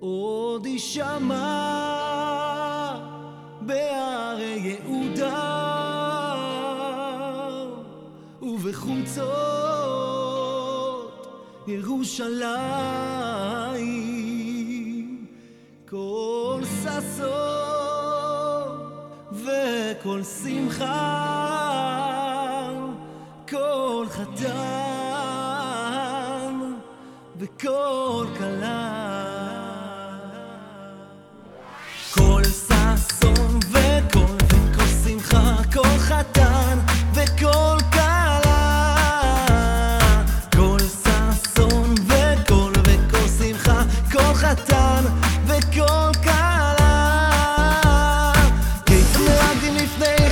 עוד יישמע בהרי יהודה. ובחוצות ירושלים כל ששון וכל שמחה כל חתן וכל כלה. קטן וכל קלה. כיצד נהגתי לפני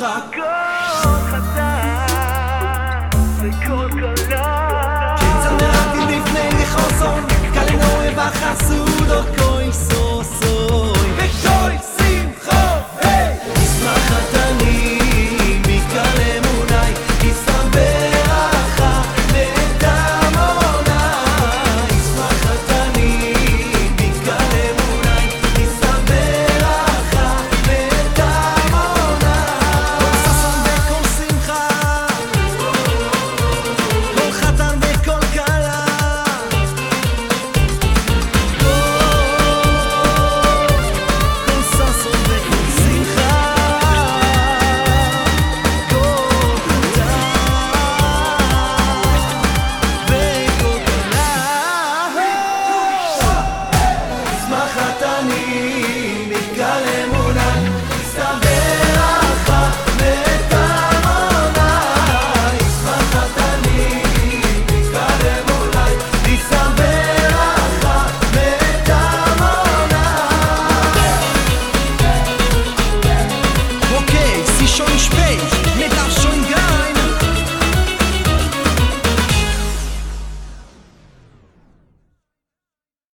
raak.